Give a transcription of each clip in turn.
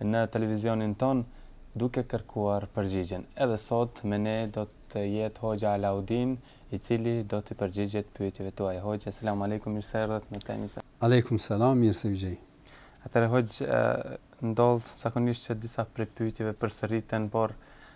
në televizionin tonë duke kërkuar përgjigjen. Edhe sot me ne do të jetë Hoxha Alaudin, i cili do t'i përgjigjet pyetjeve tuaja. Hoxhë, selam alejkum, mirë se erdhët në emision. Alejkum selam, mirë se ju gjej. Atëherë Hoxhë, ndodh zakonisht që disa prej pyetjeve përsëriten, por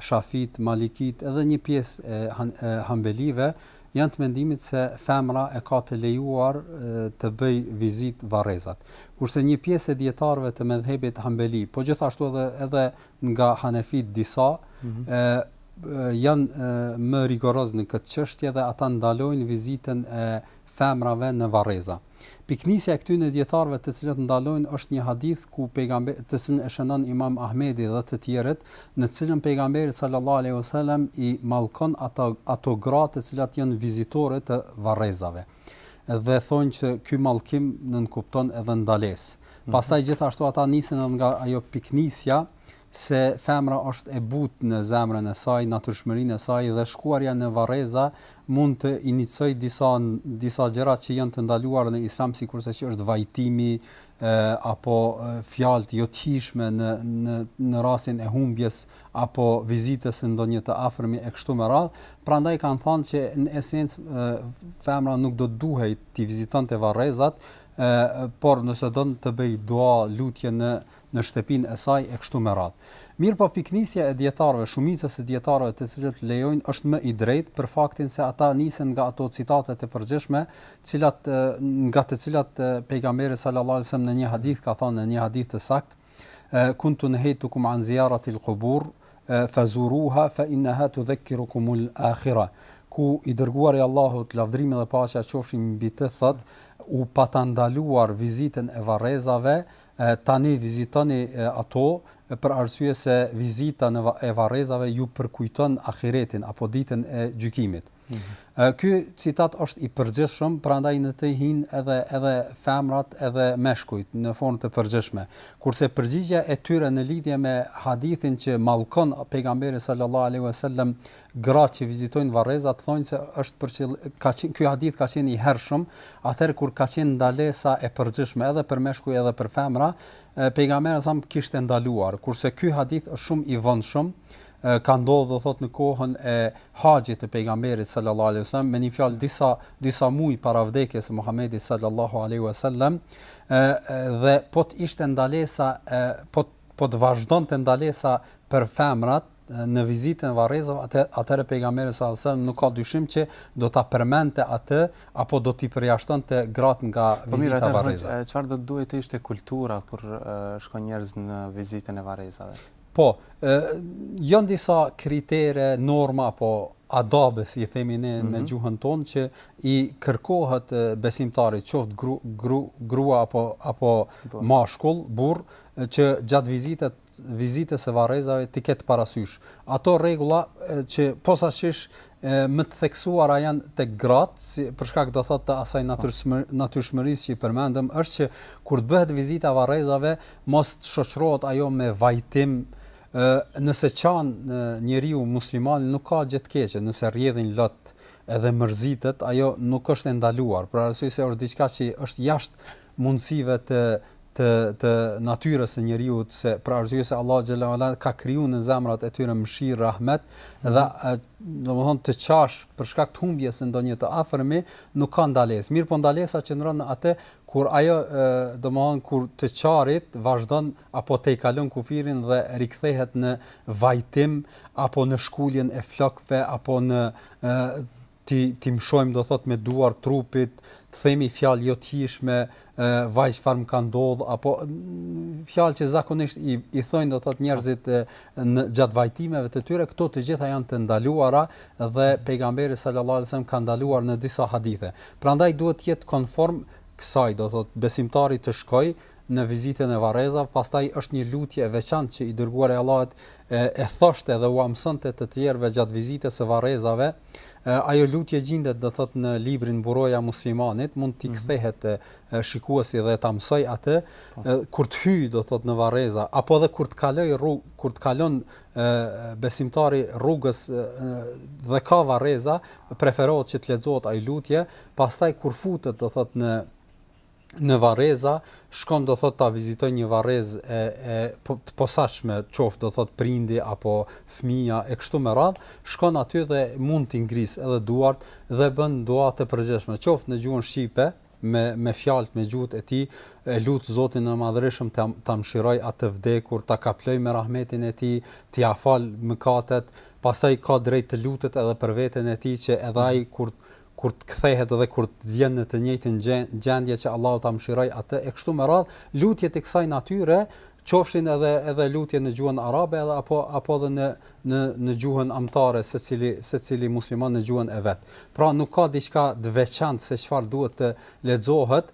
Shafitë, Malikitë edhe një pjesë e Hanbelive janë të mendimit se femra e ka të lejuar t'i vizitë varrezat. Kurse një pjesë e dijetarëve të medhhebit Hanbeli, po gjithashtu edhe edhe nga Hanefitë disa, janë më rigoroz në këtë çështje dhe ata ndalojnë vizitën e femrave në varreza. Pikënisja e këtyne dijetarëve të cilët ndalojnë është një hadith ku pejgambe, të cilin e shënon Imam Ahmedi dhe të tjerët, në të cilën pejgamberi sallallahu alejhi ve sellem i mallkon ato ato gra të cilat janë vizitore të varrezave. Dhe thonë që ky mallkim nënkupton edhe ndalesë. Mhm. Pastaj gjithashtu ata nisen nga ajo pikënisja se femra është e butë në zemrën e saj, natyrshmërinë e saj dhe shkuarja në varreza mund të inicojë disa disa gjëra që janë të ndaluara në Islam, sikurse që është vajtimi e, apo fjalët jo të hijshme në në në rastin e humbjes apo vizitës së ndonjë të afërmi e kështu me radhë. Prandaj kanë thënë që në esencë femra nuk do të duhej t'i vizitonte varrezat, por nëse don të bëjë dua lutjen në shtëpinë e saj e kështu me radhë. Mirëpo pikënisja e dijetarëve, shumicës së dijetarëve të cilët lejojnë është më e drejtë për faktin se ata nisen nga ato citate të përgjithshme cilat nga të cilat pejgamberi sallallahu alejhi wasallam në një hadith ka thënë në një hadith të saktë kuntu nahaytukum an ziyarati al-qubur fazuruha fa innaha tudhakkirukum al-akhirah ku i dërguari i Allahut lavdrimi dhe paqja qofshin mbi të thotë u pata ndaluar vizitën e varrezave Tani vizitoni ato, për arsye se vizita e varrezave ju përkujton ahiretin apo ditën e gjykimit. Ky citat është i përgjithshëm, prandaj në të hin edhe edhe femrat edhe meshkujt në formë të përgjithshme. Kurse përgjigja e tyre në lidhje me hadithin që mallkon pejgamberi sallallahu alaihi wasallam Gratë që vizitojnë varrezat thonë se është për ka qenë ky hadith ka qenë i hershëm, atëherë kur ka qenë ndalesa e përgjithshme edhe për meshkuj edhe për femra, pejgamberi sa kishte ndaluar, kurse ky hadith është shumë i vonshëm, ka ndodh do thotë në kohën e haxhit të pejgamberit sallallahu alaihi wasallam me një fjalë disa disa muaj para vdekjes së Muhamedit sallallahu alaihi wasallam dhe po të ishte ndalesa po po të vazhdonte ndalesa për femrat në vizitën e varrezave, atë atëherë pejgamberi sa sa nuk ka dyshim që do ta përmendte atë apo do t'i përjashtonte gratë nga po vizita e varrezave. Çfarë do të duhej të ishte kultura kur shkojnë njerëz në vizitën e varrezave? Po, ë janë disa kritere, norma apo adabe, si i themi ne mm -hmm. në mhm. gjuhën tonë që i kërkohet besimtarit, qoftë gru, gru, grua apo apo po. mashkull, burrë, që gjatë vizitës vizitës së varrezave t'i ketë parasysh ato rregulla që posaçërisht më të theksuara janë tek gratë, si për shkak do thotë të asaj po. natyrshmërisë që i përmendëm, është që kur të bëhet vizita e varrezave, mos të shoqërohet ajo me vajtim, ë nëse qan njeriu musliman nuk ka gjë të keqe, nëse rrjedhin lot edhe mërzitet, ajo nuk është e ndaluar, për arsye se është diçka që është jashtë mundësive të të të natyrës së njeriut se për arsye se Allahu xhelle ue ala ka kriju në zemrat e tyre mëshirë rahmet mm. dhe domethënë të qash për shkak të humbjes së ndonjë të afërmi nuk ka ndalesë mirëpo ndalesa qëndron në atë kur ajo domethënë kur të qarit vazhdon apo tejkalon kufirin dhe rikthehet në vajtim apo në shkuljen e flokëve apo në T'i t'i mshojmë do thotë me duar trupit, të themi fjalë jo të hijshme, ë vaj çfarë më ka ndodh apo fjalë që zakonisht i i thojnë do thotë njerëzit në gjatë vajtimeve të tyre, këto të gjitha janë të ndaluara dhe pejgamberi sallallahu alajhi wasallam ka ndaluar në disa hadithe. Prandaj duhet të jetë konform kësaj, do thotë besimtari të shkojë në vizitën e varrezave, pastaj është një lutje e veçantë që i dërguari i Allahut e, e thoshte dhe ua mësonte të tjerëve gjatë vizitës së varrezave, Ajo lutje gjindet, do thotë në librin Mburoja e Muslimanit, mund t'i mhm. kthehet shikuesi dhe ta mësojë atë po. kur të hyjë, do thotë në varreza, apo edhe kur të kalojë rrugë, kur të kalon besimtari rrugës dhe ka varreza, preferohet që të lexohet ajo lutje, pastaj kur futet, do thotë në në varreza shkon do thotë ta vizitojë një varrezë e e po, të posaçme qoftë do thotë prindi apo fëmija e kështu me radhë shkon aty dhe mund t'i ngrisë edhe duart dhe bën dua të përgjithshme qoftë në gjuhën shqipe me me fjalët me gjuhët e tij e lut Zotin e Madhërishëm ta ta mëshirojë atë të vdekur, ta kaplojë me rahmetin e tij, t'ia falë mëkatet, pastaj ka të drejtë të lutet edhe për veten e tij që edhe ai kur kur të kthehet dhe kur të vjen në të njëjtën gjendje që Allahu ta mëshirojë atë e kështu me radhë, lutje të kësaj natyre, qofshin edhe edhe lutje në gjuhën arabe edhe apo apo edhe në në në gjuhën amtare secili secili musliman në gjuhën e vet. Pra nuk ka diçka të veçantë se çfarë duhet të lexohet,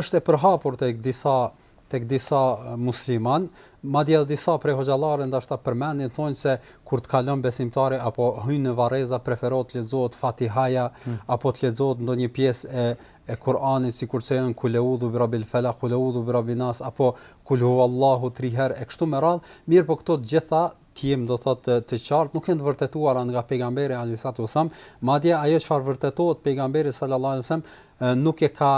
është e përhapur tek disa e, tek disa musliman, madje edhe disa prej hoxhallarëve ndoshta përmendin thonë se kur të kalon besimtari apo hyn në varreza preferohet të lexohet Fatihaja hmm. apo të lexohet ndonjë pjesë e e Kur'anit sikurse janë kul eudhu bi rabbil falaq kul eudhu bi rabbin nas apo kul huwallahu tri herë e kështu me radhë mirëpo këto të gjitha ta kemi do thotë të qartë nuk janë të vërtetuara nga pejgamberi alayhi salatu wasallam madje ajo çfarë vërtetohet pejgamberi sallallahu alaihi wasallam nuk e ka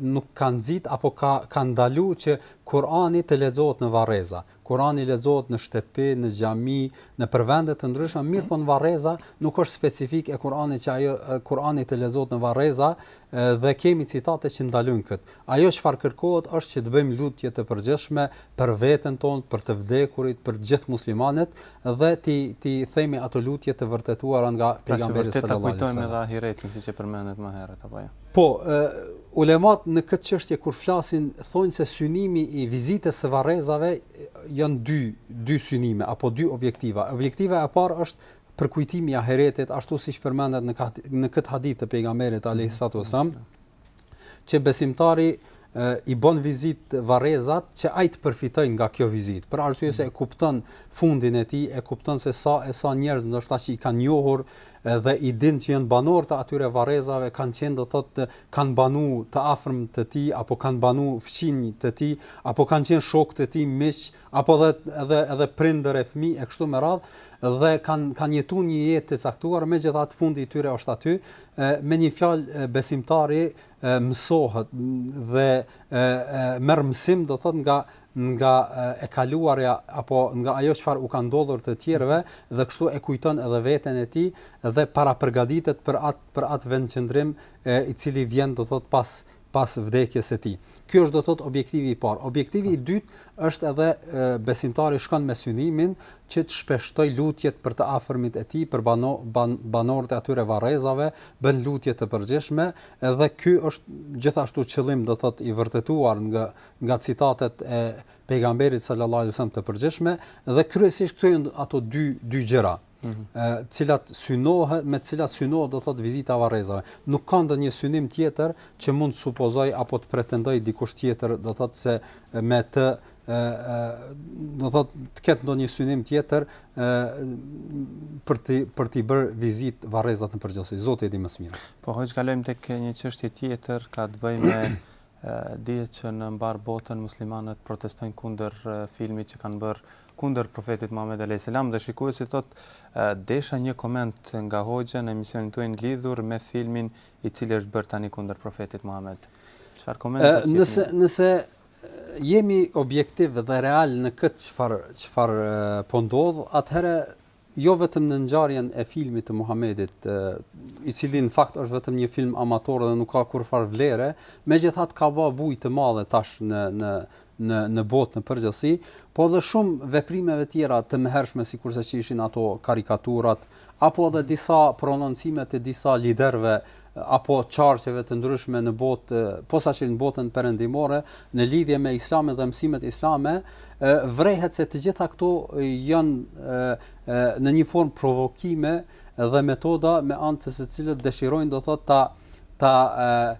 nuk ka nxit apo ka ka ndalu që Kurani të lexohet në varreza Kurani lexohet në shtëpi në xhami nëpër vende të ndryshme mirëpo në varreza nuk është specifikë e Kuranit që ajo Kurani të lexohet në varreza dhe kemi citate që ndalojnë këtë Ajo çfarë kërkohet është që të bëjmë lutje të përgjithshme për veten tonë, për të vdekurit, për të gjithë muslimanët dhe t'i t'i themi ato lutje të vërtetuara nga pejgamberi sallallahu alaihi wasallam. Pra, vërtet ta kujtojmë edhe ahiretin siç e përmendët më herët apo jo? Po, ulemat në këtë çështje kur flasin thonë se synimi i vizitës së varrezave janë dy dy synime apo dy objektiva. Objektiva e parë është përkujtimi i ahiretit, ashtu siç përmendet në në këtë hadith të pejgamberit alayhis salam, që besimtari i bën vizitë varrezat që ai të përfitojë nga kjo vizitë. Për arsye se e kupton fundin e tij, e kupton se sa e sa njerëz ndoshta që i kanë njohur dhe i dinë që janë banorë të atyre varrezave, kanë qenë do të thotë kanë banu të afërm të tij apo kanë banu fqinj të tij apo kanë qenë shokë të tij miq, apo dhe edhe edhe prindër e fëmijë e kështu me radhë dhe kanë kanë jetuar një jetë të caktuar, megjithatë fundi i tyre është aty, me një fjalë besimtari mësohet dhe merr mësim do thotë nga nga e kaluara apo nga ajo çfarë u ka ndodhur të tjerëve dhe kështu e kujton edhe veten e tij dhe parapërgatitet për atë për atë vendqëndrim i cili vjen do thotë pas pas vdekjes së tij. Ky është do të thotë objektivi i parë. Objektivi i dytë është edhe besimtari shkon me synimin që të shpeshtojë lutjet për të afërmit e tij, për bano, ban, banorët e atyre varrezave, bën lutje të përgjithshme, edhe ky është gjithashtu qëllim do të thotë i vërtetuar nga nga citatet e pejgamberit sallallahu alajhi wasallam të përgjithshme dhe kryesisht këto janë ato dy dy gjëra. cilat synohet, me cilat synohet do thotë vizita varrezave. Nuk ka ndonjë synim tjetër që mund të supozojë apo të pretendojë dikush tjetër, do thotë se me të ë ë do thotë të ketë ndonjë synim tjetër ë për të për t'i bërë vizitë varrezat në përgjithësi. Zoti e di më së miri. Po hoxhë kalojmë tek një çështje tjetër, ka të bëjë me Dihet që në mbarë botën muslimanët protestojnë kundër filmit që kanë bërë kundër profetit Muhammed alayhis salam dhe shikuesi thotë desha një koment nga hoxha në emisionin tuaj lidhur me filmin i cili është bërë tani kundër profetit Muhammed. Çfarë koment do të jepni? Nëse nëse jemi objektiv dhe real në këtë çfarë çfarë po ndodh, atëherë jo vetëm në ngjarjen e filmit të Muhamedit, i cili në fakt është vetëm një film amator dhe nuk ka kurrfarë vlere, megjithatë ka ba bujë të madhe tash në në në në botë në përgjithësi, po edhe shumë veprimeve tjera të mëhershme sikurse që ishin ato karikaturat apo edhe disa prononcime të disa liderëve apo qarqeve të ndryshme në botë, posaçërisht në botën perëndimore, në lidhje me Islamin dhe mësimet islame, vërehet se të gjitha këto janë në një formë provokime dhe metoda me anë të së cilës dëshirojnë do thotë ta ta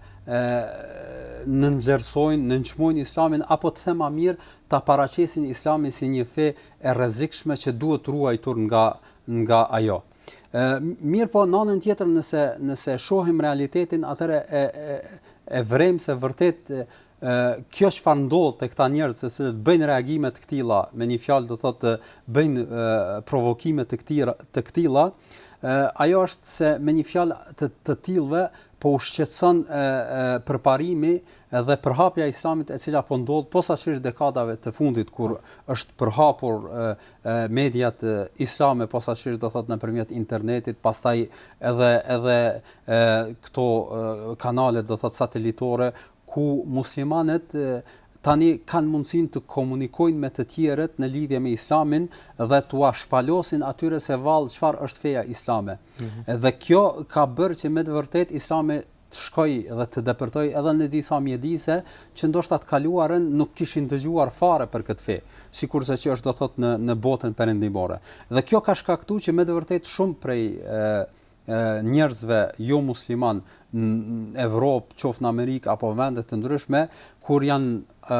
nënvlerësojnë, nënçmojnë islamin, apo të them ma mirë, ta paraqesin islamin si një fe e rrezikshme që duhet ruajtur nga, nga ajo. Ë mirëpo në anën tjetër nëse nëse shohim realitetin atëherë e e, e vërejmë se vërtet e, kjo çfarë ndodh te këta njerëz të cilët bëjnë reagime të këtilla, me një fjalë do thotë bëjnë e, provokime të këtira të këtilla, e, ajo është se me një fjalë të të tillëve po u shqetëson përparimi dhe përhapja e islamit e cila po ndodh posaçërisht dekadave të fundit kur është përhapur e, mediat islame posaçërisht do thotë nëpërmjet internetit pastaj edhe edhe këto kanale do thotë satelitore ku muslimanët tani kanë mundësinë të komunikojnë me të tjerët në lidhje me islamin dhe t'ua shpalosin atyre se vallë çfarë është feja islame. Mm -hmm. Dhe kjo ka bërë që me të vërtetë islami të shkojë dhe të depërtojë edhe në disa mjedise që ndoshta të kaluarën nuk kishin dëgjuar fare për këtë fe, sikurse që është do thotë në në botën perëndimore. Dhe kjo ka shkaktu që me të vërtetë shumë prej ë njerëzve jomusliman në Evropë, qoftë në Amerikë apo vende të ndryshme, kur janë ë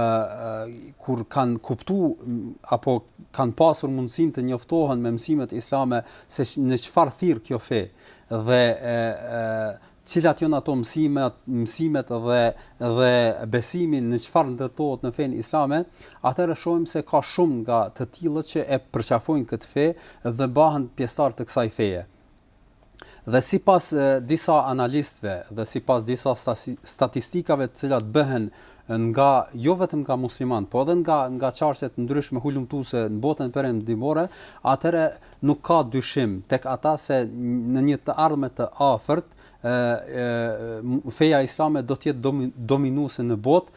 kur kanë kuptuar apo kanë pasur mundësinë të njoftohen me mësimet islame se në çfarë thirr kjo fe dhe ë Cilat janë ato mësimet, mësimet dhe dhe besimi në çfarë ndërtohet në fenë islame, atëherë shohim se ka shumë nga të tillët që e përqafojnë këtë fe dhe bëhen pjesëtarë të kësaj feje. Dhe sipas disa analistëve dhe sipas disa statistikave të cilat bëhen nga jo vetëm nga muslimanë, po edhe nga nga çarqe të ndryshme hulumtuese në botën perëndimore, atëherë nuk ka dyshim tek ata se në një të ardhme të afërt ë feja islame do të jetë dominuese në botë,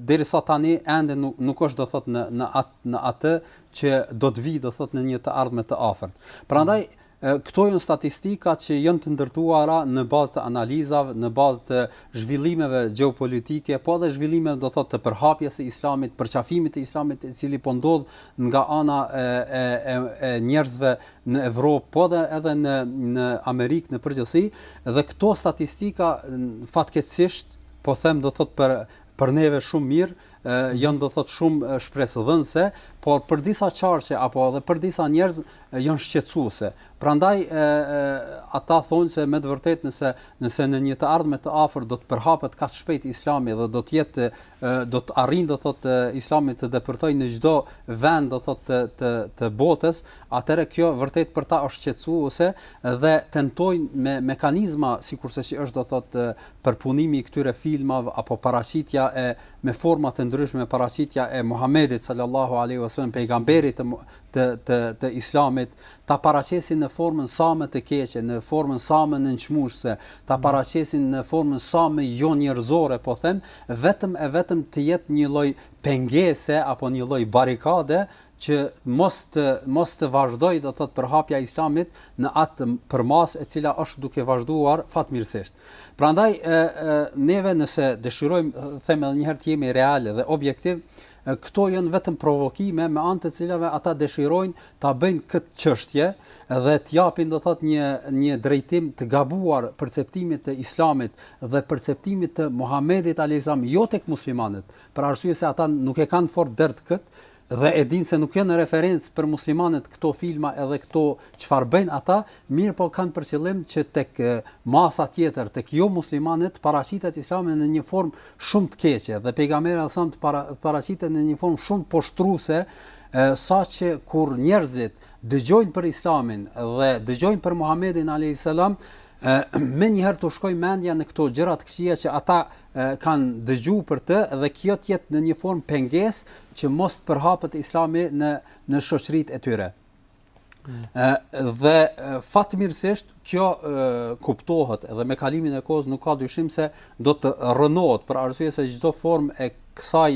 derisa tani ende nuk nuk është do thotë në në atë në atë që do të vijë do thotë në një të ardhme të afërt. Prandaj mm. Këto janë statistika që janë të ndërtuara në bazë të analizave, në bazë të zhvillimeve gjeopolitike, po edhe zhvillimeve do thotë të përhapjes së Islamit, përqafimit të Islamit i cili po ndodh nga ana e e e, e njerëzve në Evropë, po edhe edhe në në Amerikë në përgjithësi, dhe këto statistika fatkeqësisht po them do thot për për neve shumë mirë, ë janë do thotë shumë shpresëdhënëse, por për disa qarqe apo edhe për disa njerëz janë shqetësuese. Prandaj ë ata thonë se me të vërtetë nëse nëse në një të ardhme të afërt do të përhapet kaq shpejt Islami dhe do të jetë do të arrijë do thotë Islami të depërtojë në çdo vend do thotë të të, të botës, atëherë kjo vërtet për ta është shqetësuese dhe tentojnë me mekanizma sikurse që është do thotë përpunimi i këtyre filmave apo paraqitja e me forma të ndryshme paraqitja e Muhamedit sallallahu alaihi wasallam pejgamberit të të të, të Islamit ta paraqesin në formën sa më të keqe, në formën sa më nënçmuese, ta paraqesin në formën sa më jonjerëzore, po them, vetëm e vetëm të jetë një lloj pengese apo një lloj barrikade që mos të mos të vazhdojë do thotë përhapja e Islamit në atë përmasë e cila është duke vazhduar fatmirësisht. Prandaj ë ë neve nëse dëshirojmë them edhe një herë të jemi realë dhe objektivë, këto janë vetëm provokime me anë të cilave ata dëshirojnë ta bëjnë këtë çështje dhe të japin do thotë një një drejtim të gabuar perceptimit të Islamit dhe perceptimit të Muhamedit alayhisalam jo tek muslimanët, për arsye se ata nuk e kanë fort dert këtë dhe e dinë se nuk janë referencë për muslimanët këto filma edhe këto çfarë bëjnë ata, mirëpo kanë për qëllim që tek masa tjetër, tek jomuslimanët të paraqitet Islami në një formë shumë të keqe dhe pejgamberi alayhis salam të paraqitet në një formë shumë poshtruese, saqë kur njerëzit dëgjojnë për Islamin dhe dëgjojnë për Muhamedin alayhis salam, menjëherë t'u shkojë mendja në këto gjëra të këqija që ata kanë dëgju për të dhe kjo të jetë në një formë pengesë që mos të përhapet Islami në në shoqëritë e tyre. Ë dhe fatmirësisht kjo e, kuptohet edhe me kalimin e kohës nuk ka dyshim se do të rrënohet për arsye se çdo formë e kësaj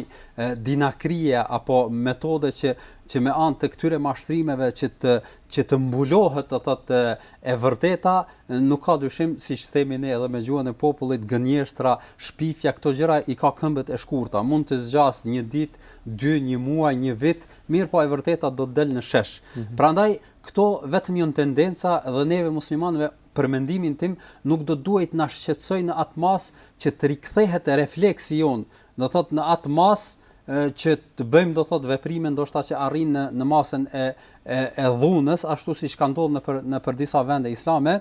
dinakrie apo metode që që me anë të këtyre mashtrimeve që të që të mbulohet do thotë E vërteta, nuk ka dyshim, siç themi ne edhe me gjuhën e popullit, gënjeshtra, shpifja, këto gjëra i ka këmbët e shkurta. Mund të zgjasë një ditë, dy, një muaj, një vit, mirëpo e vërteta do të del në shesh. Prandaj, këto vetëm janë tendenca dhe neve muslimanëve, për mendimin tim, nuk do të duhej të na shqetësojë në atë masë që të rikthehet refleksi jonë do thotë në atë masë që të bëjmë do thotë veprime ndoshta që arrijnë në masën e e, e dhunës ashtu siç ka ndodhur nëpër, nëpër disa vende islame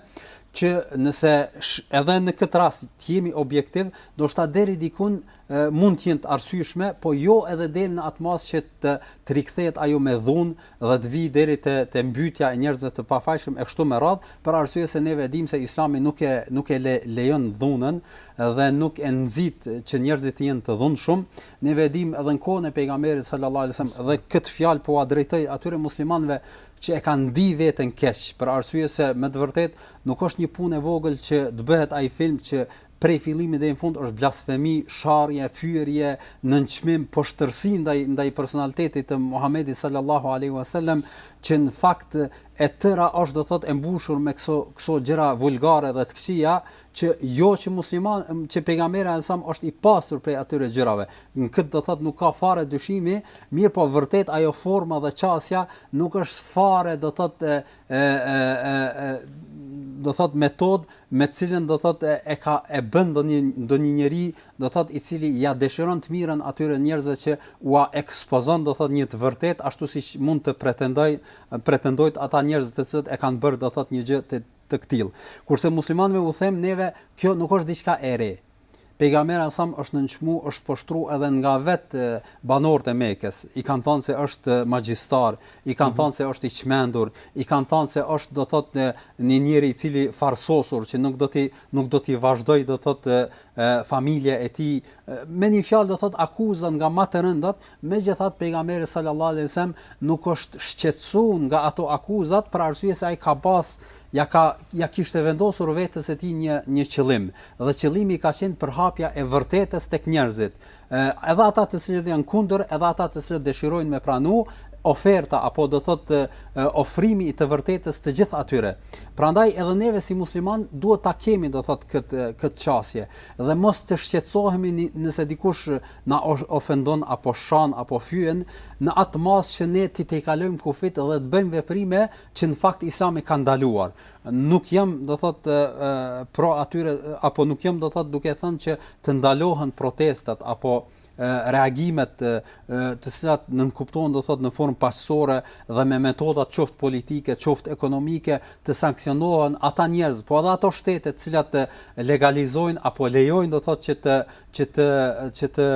që nëse sh, edhe në këtë rast të jemi objektivë, ndoshta deri dikun e, mund të jenë të arsyeshme, po jo edhe deri në atë masë që të të rikthehet ajo me dhunë, dhe të vijë deri te te mbytja e njerëzve të pafajshëm e kështu me radhë, për arsye se ne e dimë se Islami nuk e nuk e le lejon dhunën dhe nuk e nxit që njerëzit të jenë të dhunshëm, ne e dimë edhe në kohën e pejgamberit sallallahu alaihi wasallam dhe këtë fjalë po ua drejtoj atyre muslimanëve që e kanë ndi veten keq, për arsye se me të vërtetë nuk është një punë e vogël që të bëhet ai film që prej fillimi deri në fund është blasfemi, sharje, fyerje, nënçmim, poshtërsi ndaj ndaj personalitetit të Muhamedit sallallahu alaihi wasallam, që në fakt e tëra është do thotë e mbushur me këso këso gjëra vulgare dhe të këqija që jo që musliman që pejgamberi alejhi selam është i pastër prej atyre gjërave në këtë do thotë nuk ka fare dyshimi mirëpo vërtet ajo forma dhe qasja nuk është fare do thotë e e e e do thotë metodë me të cilën do thotë e, e ka e bën ndonjë ndonjë njeri do thotë i cili ia dëshiron të mirën atyre njerëzve që ua ekspozon do thotë një të vërtetë ashtu siç mund të pretendoj pretendojnë ata njerëz të cilët e kanë bërë do thotë një gjë të të këtillë. Kurse muslimanëve u them neve, kjo nuk është diçka e re. Pejgamberi alajhi selam është nënçmu, është poshtru edhe nga vetë banorët e Mekës. I kanë thënë se është magjistar, i kanë mhm thënë se është i çmendur, i kanë thënë se është do thotë një njeri i cili farësosur që nuk do t'i nuk do t'i vazhdojë do thotë familja e tij. Me një fjalë do thotë akuza nga më të rëndat. Megjithatë, Pejgamberi sallallahu alejhi ve sellem nuk është shqetësuar nga ato akuzat për arsye se ai ka pas ia ka ia kishte vendosur vetes së tij një një qëllim dhe qëllimi ka qenë përhapja e së vërtetës tek njerëzit. Edhe ata të cilët janë kundër, edhe ata të cilët dëshirojnë me pranu, oferta apo do thotë ofrimi i të vërtetës të gjithë atyre. Prandaj edhe neve si muslimanë duhet ta kemi do thotë këtë këtë qasje dhe mos të shqetësohemi nëse dikush na ofendon apo shan apo fyen në atë masë që ne t'i tejkalojmë kufit dhe të bëjmë veprime që në fakt Islami ka ndaluar. Nuk jam, do thot, pro atyre apo nuk jam, do thot, duke thënë që të ndalohen protestat apo reagimet të cilat nënkuptohen do thot në formë paqësore dhe me metoda qoftë politike, qoftë ekonomike të sanksionohen ata njerëz, po edhe ato shtete të cilat legalizojnë apo lejojnë do thot që të që të që të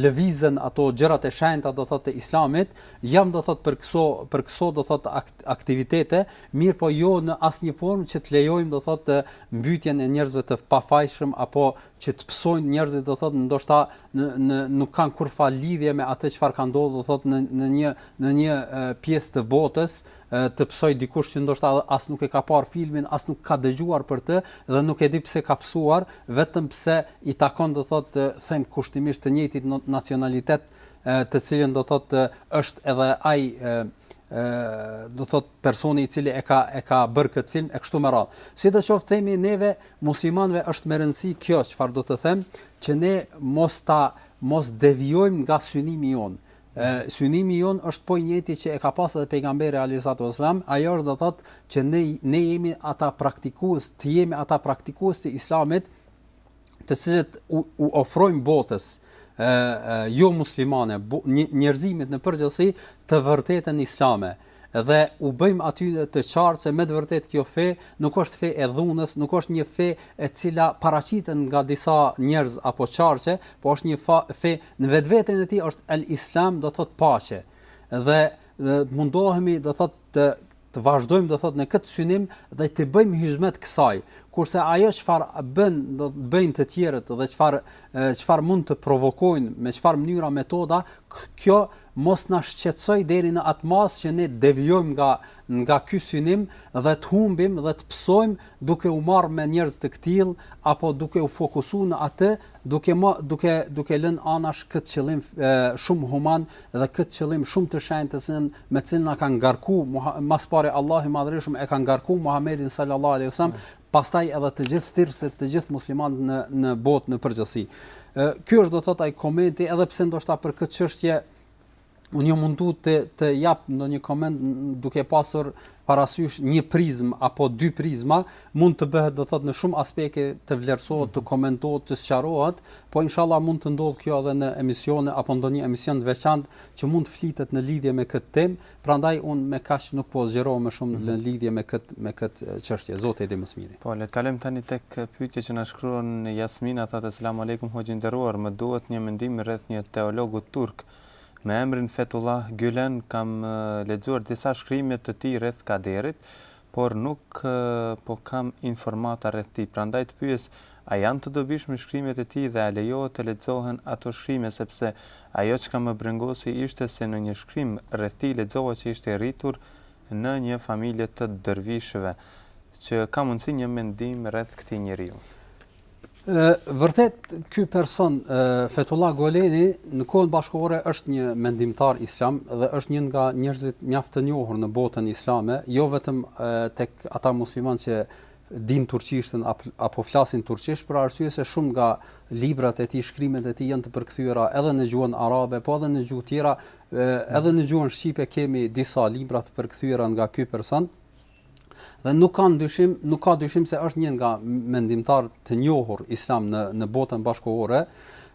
lëvizën ato gjërat e shenjta do thotë të islamit, jam do thotë për këso për këso do thotë aktivitete, mirëpo jo në asnjë formë që të lejojmë do thotë mbytjen e njerëzve të pafajshëm apo që të pësojnë njerëzit do thotë ndoshta në në nuk kanë kurfarë lidhje me atë çfarë ka ndodhur do thotë në në një në një pjesë të botës të pësoj dikush që ndoshta as nuk e ka parë filmin, as nuk ka dëgjuar për të dhe nuk e di pse ka pësuar, vetëm pse i takon do thotë të them kushtimisht të njëjtit nacionalitet, të cilin do thotë është edhe ai do thot personi i cili e ka e ka bër kët film e kështu me radh. Sidoqoftë themi neve muslimanëve është me rëndësi kjo çfarë do të them që ne mos ta mos devijojmë nga synimi ynë E, synimi ynë është po i njëjti që e ka pas edhe Pejgamberi alejhi salatu vesselam, ajo është do thotë që ne të jemi ata praktikues, të jemi ata praktikues të Islamit, të cilët u, u ofrojmë botës, ë jo muslimane, njerëzimit në përgjithësi të vërtetën islame. Dhe u bëjmë atyre të qartë se me të vërtetë kjo fe nuk është fe e dhunës, nuk është një fe e cila paraqitet nga disa njerëz apo qarqe, po është një fe në vetveten e tij është El Islam do të thotë paqe. Dhe mundohemi do të thotë të të vazhdojmë do thotë në këtë synim dhe t'i bëjmë hizmet kësaj. Kurse ajo çfarë bën do të bëjnë të tjerët dhe çfarë çfarë mund të provokojnë me çfarë mënyra metoda, kjo Mos na shqetësoj deri në atë masë që ne të devijojmë nga nga ky synim dhe të humbim dhe të pësojmë duke u marrë me njerëz të këtillë apo duke u fokusu në atë duke mo duke duke lënë anash këtë qëllim shumë human dhe këtë qëllim shumë të shenjtë të cilën me të cilën na ka ngarku Muha më së pari Allahu i Madhërishëm e ka ngarku Muhamedin sallallahu alejhi wasallam pastaj edhe të gjithë thirrësit, të gjithë muslimanët në në botë në përgjithësi. Ë ky është do të thotë ai komenti edhe pse ndoshta për këtë çështje unë jam mundu të të jap ndonjë koment duke pasur parasysh një prizm apo dy prizma mund të bëhet do thot në shumë aspekte të vlerësohet të komentohet të sqarohet po inshallah mund të ndodhë kjo edhe në emisione apo ndonjë emision të veçantë që mund të flitet në lidhje me këtë temë Prandaj unë me kaq nuk po zgjerohem më shumë në lidhje me këtë me këtë çështje. Zoti e di më së miri. Po le të kalojmë tani tek pyetja që na shkruan Jasmina, thotë selam aleikum hoxhë i nderuar, më duhet një mendim rreth një teologu turk me emrin Fethullah Gülen, kam lexuar disa shkrime të tij rreth kaderit, por nuk po kam informata rreth tij, prandaj të pyes, a janë të dobishme shkrimet e tij dhe a lejohet të lexohen ato shkrime sepse ajo çka më brengosi ishte se në një shkrim rreth tij lexova që ishte rritur në një familje të dervishëve. Që ka mundësi një mendim rreth këtij njeriu. Ë vërtet ky person Fethullah Gyleni në kohën bashkëkohore është një mendimtar islam dhe është një nga njerëzit mjaft të njohur në botën islame, jo vetëm tek ata muslimanë që dinë turqishten apo flasin turqisht për arsye se shumë nga librat e tij, shkrimet e tij janë të përkthyera edhe në gjuhën arabe, po edhe në gjuhë tjera, edhe në gjuhën shqipe kemi disa libra të përkthyera nga ky person. Dhe nuk ka dyshim, nuk ka dyshim se është një nga mendimtarë të njohur islamë në në botën bashkëkohore,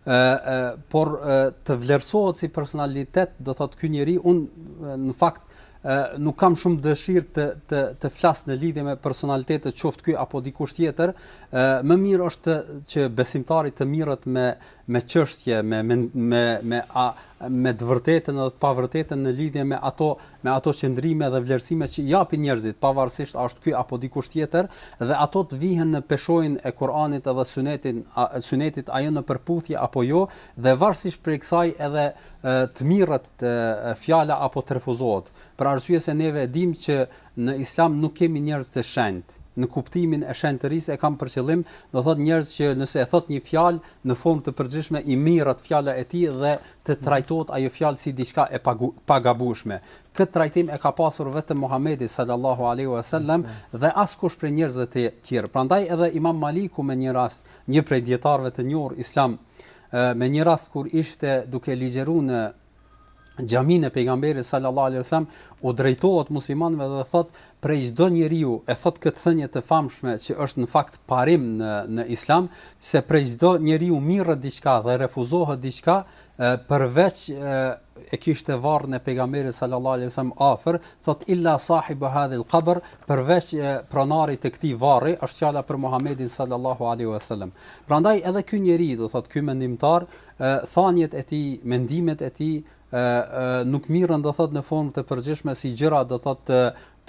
ë ë por e, të vlerësohet si personalitet, do thotë ky njeri, unë në fakt e, nuk kam shumë dëshirë të të të flas në lidhje me personalitetet qoftë ky apo dikush tjetër, ë më mirë është të, që besimtari të mirret me me çështje, me me me me a me të vërtetën edhe të pavërtetën në lidhje me ato me ato qëndrime dhe vlerësime që i japin njerëzit, pavarësisht a është ky apo dikush tjetër, dhe ato të vihen në peshojën e Kuranit edhe Sunetin, a, Sunetit ajo në përputhje apo jo, dhe varësisht prej kësaj edhe e, të mirret e, fjala apo të refuzohet. Për arsye se neve e dimë që Në Islam nuk kemi njerëz të shenjtë, në kuptimin e shenjtërisë e kam për qëllim, do thotë njerëz që nëse e thotë një fjalë në formë të përgjithshme i mirret fjala e tij dhe të trajtohet ajo fjalë si diçka e pagabueshme. Këtë trajtim e ka pasur vetëm Muhamedi sallallahu alejhi ue sellem dhe askush prej njerëzve të tjerë. Prandaj edhe Imam Maliku me një rast, një prej dijetarëve të njohur islam, me një rast kur ishte duke ligjëruar në xhaminë e pejgamberit sallallahu alaihi wasallam u drejtohet muslimanëve dhe thot prej çdo njeriu e thot këtë thënie të famshme që është në fakt parim në në islam se prej çdo njeriu mirret diçka dhe refuzohet diçka përveç e kishte varrin e pejgamberit sallallahu alaihi wasallam afër thot illa sahibu hadhal qabr përveç pronarit të këtij varri është fjala për Muhamedin sallallahu alaihi wasallam prandaj edhe ky njeri do thot ky mendimtar e, Thaniet e tij, mendimet e tij nuk mirren do thotë në formë të përgjithshme si gjëra do thotë të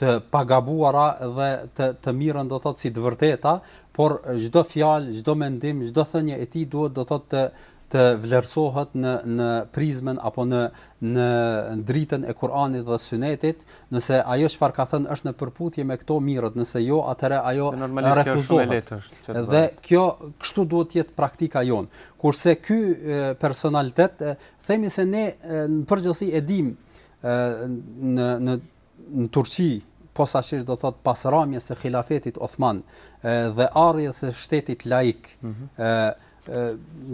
të pagabuara dhe të të mirren do thot si të vërteta, por çdo fjalë, çdo mendim, çdo thënie e tij duhet do thot të të vlerësohet në në prizmën apo në në dritën e Kuranit dhe Sunetit, nëse ajo çfarë ka thënë është në përputhje me këto mirret, nëse jo atëherë ajo refuzohet. Dhe kjo kështu duhet të jetë praktika jonë. Kurse ky personalitet, themi se ne në përgjithësi e dimë në në në Turqi, posaçërisht do thot pas rënies së Hilafetit Osman dhe ardhjes së shtetit laik, ë mm -hmm.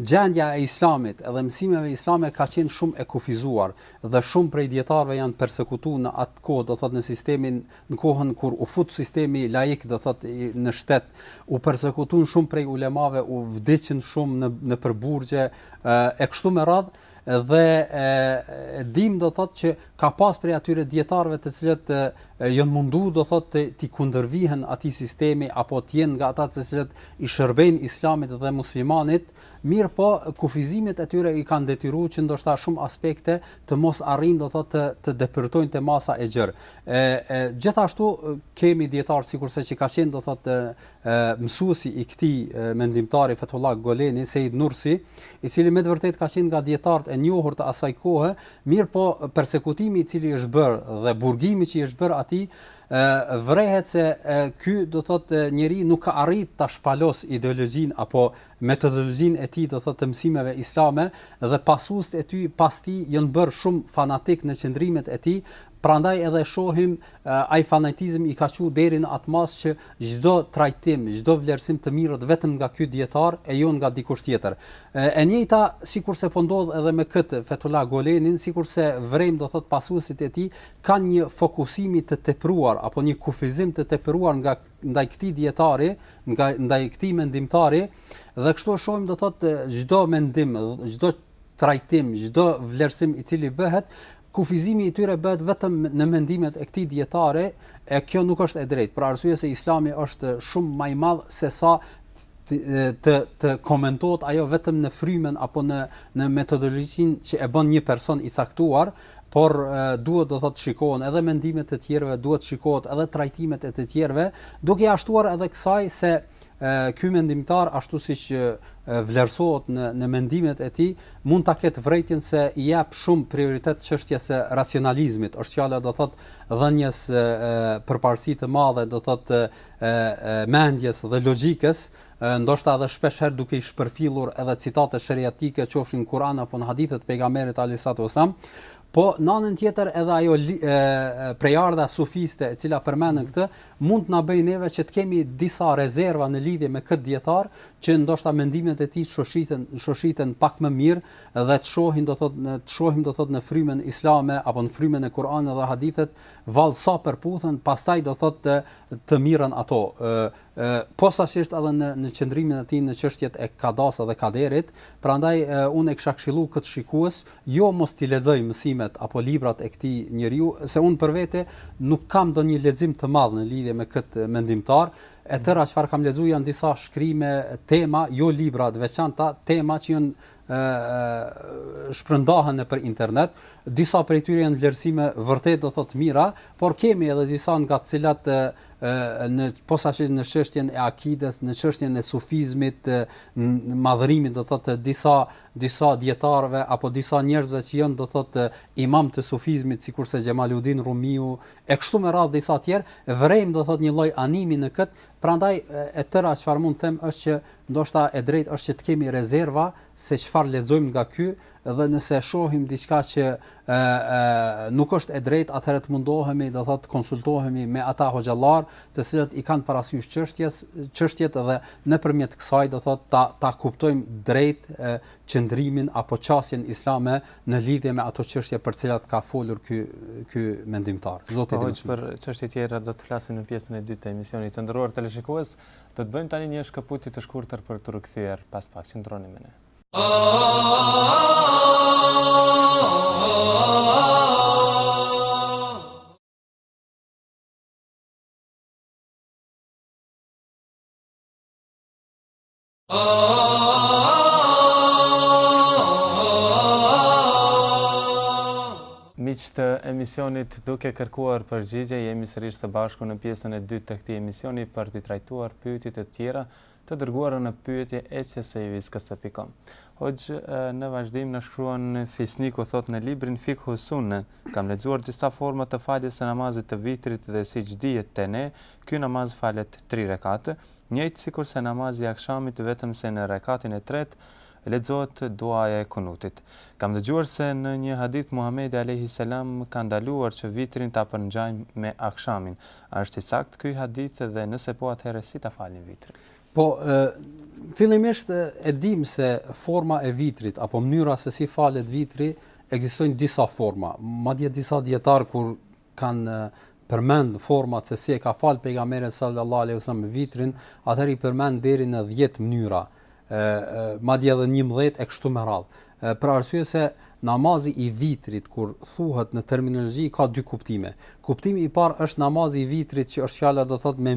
gjendja e Islamit edhe mësimeve islame ka qenë shumë e kufizuar dhe shumë prej dijetarëve janë persekutuar në atë kohë, do thot në sistemin në kohën kur u fut sistemi laik do thot në shtet u persekutuan shumë prej ulemave u vdiqën shumë në në nëpër burgje e kështu me radhë dhe e, e dim do thot që ka pas prej atyre dijetarëve të cilët janë mundu do thot të t'i kundërvihen atij sistemi apo të jenë nga ata të cilët i shërbejnë islamit dhe muslimanit Mirëpo, kufizimet e tyre i kanë detyruar që ndoshta shumë aspekte të mos arrijnë, do thotë, të të depërtojnë te masa e gjerë. E, e gjithashtu kemi dijetarë sikurse që ka qenë, do thotë, mësuesi i këtij mendimtari Fethullah Gyleni, Seid Nursi, i cili me të vërtetë ka qenë nga dijetarët e njohur të asaj kohe, mirëpo persekutimi i cili është bërë dhe burgimi që i është bërë atij vërehet se ky do thotë njeri nuk ka arrit ta shpalos ideologjinë apo metodologjinë e tij do thotë të mësimeve islame dhe pasuesit e tij pas tij janë bërë shumë fanatikë në qëndrimet e tij prandaj edhe e shohim ai fanatizëm i ka çu deri në atë masë që çdo trajtim çdo vlerësim të mirret vetëm nga ky dijetar e jo nga dikush tjetër e njëjta sikurse po ndodh edhe me këtë Fetullah Gylenin sikurse vrejmë do thot pasuesit e tij kanë një fokusim të tepruar apo një kufizim të tepruar nga ndaj këtij dijetari, nga ndaj këtij mendimtari dhe kështu shohim do thotë çdo mendim, çdo trajtim, çdo vlerësim i cili bëhet, kufizimi i tyre bëhet vetëm në mendimet e këtij dijetari, e kjo nuk është e drejtë, për arsye se Islami është shumë më i madh sesa të të komentohet ajo vetëm në frymën apo në në metodologjinë që e bën një person i caktuar, por duhet do thotë shikohen edhe mendimet e të tjerëve, duhet shikohet edhe trajtimet e të tjerëve, duke ia shtuar edhe kësaj se ky mendimtar ashtu siç vlerësohet në në mendimet e tij, mund ta ketë vërejtjen se i jep shumë prioritet çështjes së racionalizmit. Është fjala do thotë dhënies përparësi të madhe do thotë mendjes dhe logjikës, e ndoshta edhe shpesh herë duke i shpërfillur edhe citatet sheriatike qofshin Kur'an apo në hadithe të pejgamberit alejhi salatu vesselam, po në anën tjetër edhe ajo e, prejardha sufiste e cila përmendëm këtë, mund të na bëjë neve që të kemi disa rezerva në lidhje me këtë dietar, që ndoshta mendimet e tij të shoshiten, shoshiten pak më mirë dhe të shohim do thotë të shohim do thot në frymën islame apo në frymën e Kur'anit dhe hadithit vallë sa përputhen, pastaj do thot të, të merren ato. posaçërisht edhe në në qëndrimin e tij në çështjet e kadasë dhe kaderit, prandaj unë e kisha këshillu këtë shikues, jo mos t'i lexoj mësimet apo librat e këtij njeriu, se unë për vete nuk kam ndonjë lexim të madh në lidhje me këtë mendimtar, e tëra çfarë kam lexuar janë disa shkrime, tema, jo libra të veçanta, tema që janë shpërndahen nëpër internet, disa prej tyre janë vlerësime vërtet do thotë të mira, por kemi edhe disa nga të cilat e, në posaçërisht në çështjen e akides, në çështjen e sufizmit, në madhërimin do thotë disa disa dietarëve apo disa njerëzve që janë do thotë imam të sufizmit sikurse Xhemaludin Rumiu e kështu me radhë disa të tjerë, vërejmë do thotë një lloj animi në kët Prandaj e tëra çfarë mund të them është që ndoshta e drejtë është që të kemi rezerva se çfarë lexojmë nga ky dhe nëse shohim diçka që ë ë nuk është e drejtë, atëherë të mundohemi, do thotë, të konsultohemi me ata hoxhallar, të cilët i kanë parasysh çështjes, çështjet dhe nëpërmjet kësaj do thotë ta ta kuptojmë drejt e, qëndrimin apo qasjen islame në lidhje me ato çështje për të cilat ka folur ky ky mendimtar. Zoti e di më. Për çështje të tjera do të flasim në pjesën e dytë të emisionit. Të nderuar teleshikues, do të bëjmë tani një shkëputje të shkurtër për t'u rikthyer pas pak. Qëndroni me ne. Miq të emisionit, duke kërkuar përgjigje, jemi sërish së bashku në pjesën e dytë të këtij emisioni për t'i trajtuar pyetjet e tjera të dërguara në pyetje et qsi viz pikë com. Hoxhë në vazhdim na shkruan Fisniku thotë në librin Fikhu Sunne, kam lexuar disa forma të faljes së namazit të vitrit dhe siç dihet te ne, ky namaz falet tri rekatë, Njëjtë sikurse namazi i akshamit vetëm se në rekatin e tretë lexohet duaja e kunutit. Kam dëgjuar se në një hadith Muhamedi alejhi selam ka ndaluar që vitrin ta përngjajmë me akshamin. A është i saktë ky hadith dhe nëse po atëherë si ta falim vitrin? Po, fillimisht e dimë se forma e vitrit apo mënyra se si falet vitri ekzistojnë disa forma. Madje disa dijetarë kur kanë përmend format se si e ka fal pejgamberi sallallahu alaihi wasallam vitrin, atëherë i përmend deri në 10 mënyra, ë madje edhe 11 e kështu me radhë. Për arsye se namazi i vitrit kur thuhet në terminologji ka dy kuptime. Kuptimi i parë është namazi i vitrit që është fjala do thotë me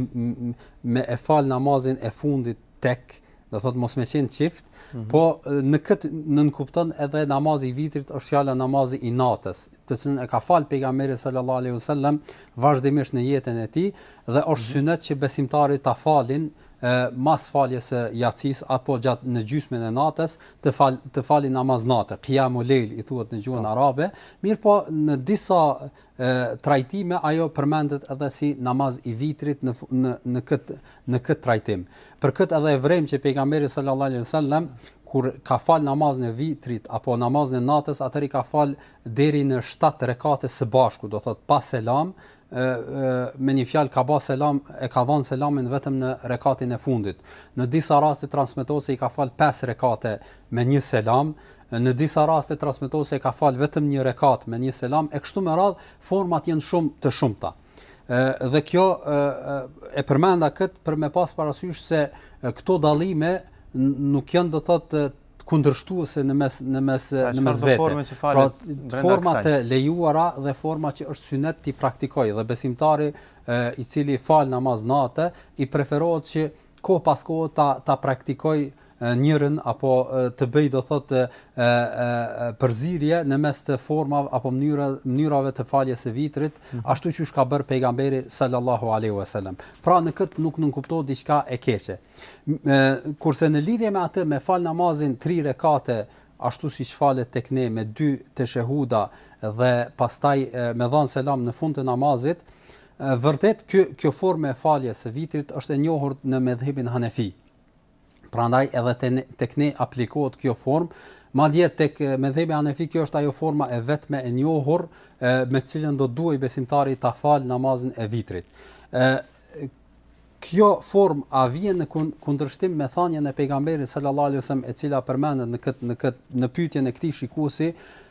me e fal namazin e fundit tek do thot mos me qen çift, mm -hmm. po në kët nënkupton edhe namazi i vitrit është fjala namazi i natës, të cilën e ka fal pejgamberi sallallahu alaihi wasallam vazhdimisht në jetën e tij dhe është mhm. sunet që besimtarit ta falin e, mas faljes së jacisë apo gjatë në gjysmën e natës të fal të falin namaz nate, kijamul lejl i thuhet në gjuhën po. arabe, mirëpo në disa trajtime ajo përmendet edhe si namaz i vitrit në në në kët në kët trajtim. Për kët edhe e vrejmë që pejgamberi sallallahu alaihi wasallam kur ka fal namazin e vitrit apo namazin e natës, atëherë i ka fal deri në 7 rekate së bashku, do thot pa selam, ë me një fjalë ka bë selam, e ka dhënë selamin vetëm në rekatin e fundit. Në disa raste transmetohet se i ka fal 5 rekate me një selam, Në disa raste transmetohet se e ka falë vetëm një rekat me një selam e kështu me radhë, format janë shumë të shumta. Ë dhe kjo ë e përmenda kët për me pas parasysh se këto dallime nuk janë do thotë kundërshtuese në mes në mes pra, në mes vete. Forma që pra, forma të lejuara dhe forma që është sunet t'i praktikojë dhe besimtari e, i cili fal namaz nate i preferohet që kohë pas kohe ta ta praktikojë njërën apo të bëjë do thotë e, e, e, përzierje në mes të formave apo mënyra, mënyrave të faljes së vitrit, mm -hmm. ashtu qysh ka bërë pejgamberi sallallahu alejhi ve sellem. Pra në këtë nuk nënkupton diçka e keqe. E, kurse në lidhje me atë me falë namazin tri rekate, ashtu siç falet tek ne me dy teshehuda dhe pastaj e, me dhanë selam në fund të namazit, vërtet kjo kjo formë e faljes së vitrit është e njohur në medhhebin Hanefi. Prandaj edhe te ne, tek ne aplikohet kjo formë, madje tek medhhebi hanefi kjo është ajo forma e vetme e njohur e, me të cilën do duhej besimtari ta falë namazin e vitrit. E, kjo formë a vjen në kundërshtim me thënien e pejgamberit sallallahu alajhi wasallam e cila përmendet në këtë në këtë në pyetjen e këtij shikuesi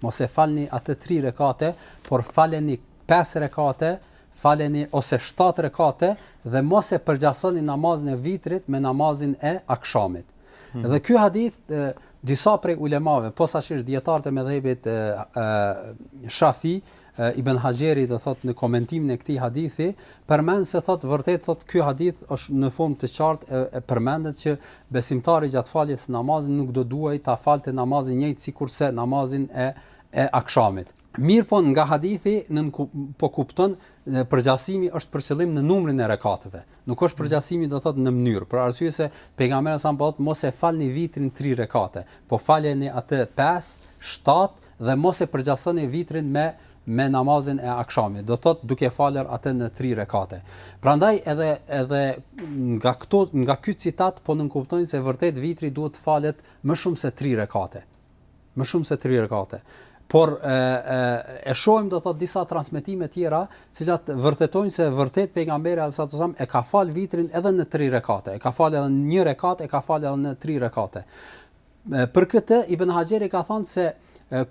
Mos e falni atë tri rekate, por faleni pesë rekate, faleni ose shtatë rekate dhe mos e përgjasoni namazin e vitrit me namazin e akshamit. Hmm. Dhe ky hadith e, disa prej ulemave, posaçërisht dijetarët e medhhebit Shafi Ibën Haxheri do thotë në komentimin e këtij hadithi, përmend se thotë vërtet thotë ky hadith është në formë të qartë e, e përmendet që besimtari gjatë faljes së namazit nuk do duhej ta falte namazin njëjtë sikurse namazin e e akshamit. Mirëpo nga hadithi nën po kupton përgjasimi është për qëllim në numrin e rekateve. Nuk është përgjasimi do thotë në mënyrë, për arsye se pejgamberi s.a.v.s. thotë mos e falni vitrin 3 rekate, po faleni atë 5, 7 Dhe mos e përgjasoni vitrin me me namazin e akshamit, do thotë duke e falur atë në tri rekate. Prandaj edhe edhe nga këto nga ky citat po nënkuptojmë se vërtet vitri duhet të falet më shumë se tri rekate. Më shumë se tri rekate. Por e, e, e shohim do thotë disa transmetime tjera, të cilat vërtetojnë se vërtet pejgamberi s.a.v.s. e ka fal vitrin edhe në tri rekate, e ka fal edhe në një rekat, e ka fal edhe në tri rekate. Për këtë Ibn Haxheri ka thënë se